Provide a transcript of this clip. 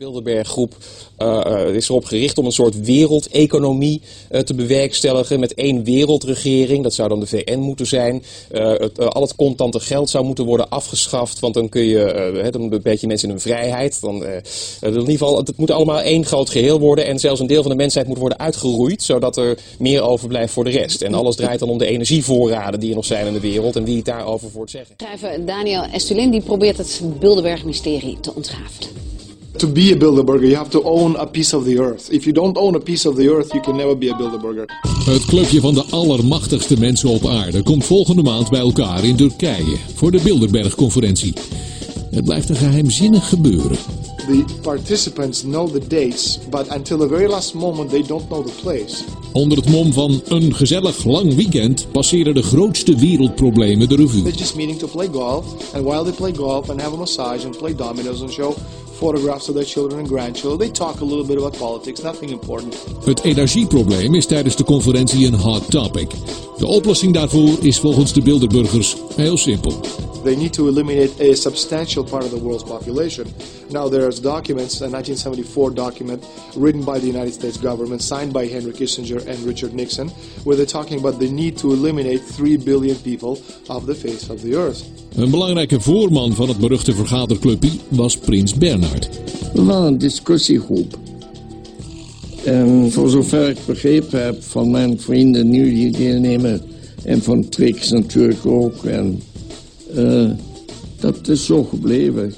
Bilderberggroep uh, is erop gericht om een soort wereldeconomie uh, te bewerkstelligen met één wereldregering. Dat zou dan de VN moeten zijn. Uh, het, al het contante geld zou moeten worden afgeschaft, want dan kun je, dan beperk je mensen in hun vrijheid. Dan, in ieder geval, het moet allemaal één groot geheel worden en zelfs een deel van de mensheid moet worden uitgeroeid, zodat er meer overblijft voor de rest. En alles draait dan om de energievoorraden die er nog zijn in de wereld en wie het daarover voor te zeggen. Schrijver Daniel Estulin die probeert het Bilderberg-mysterie te ontrafelen. To be a Bilderberger, you have to own a piece of the earth. If you don't own a piece of the earth, you can never be a Bilderberger. Het clubje van de allermachtigste mensen op aarde komt volgende maand bij elkaar in Turkije voor de Bilderberg-conferentie. Het blijft een geheimzinnig gebeuren. The participants know the dates, but until the very last moment they don't know the place. Onder het mom van een gezellig lang weekend passeren de grootste wereldproblemen de revue. They're just meeting to play golf, and while they play golf and have a massage and play dominoes and show photographs of their children and grandchildren. They talk a little bit about politics, nothing important. Het energieprobleem is tijdens de conferentie een hot topic. De oplossing daarvoor is volgens de Bilderburgers heel simpel. They need to eliminate a substantial part of the world's population. Now there's documents, a 1974 document written by the United States government, signed by Henry Kissinger and Richard Nixon, where they're talking about the need to eliminate 3 billion people off the face of the earth. Een belangrijke voorman van het beruchte vergaderclubje was Prins Bernhard. We waren een discussiegroep. En voor zover ik begrepen heb van mijn vrienden nu die deelnemen... en van Trix natuurlijk ook. En uh, dat is zo gebleven.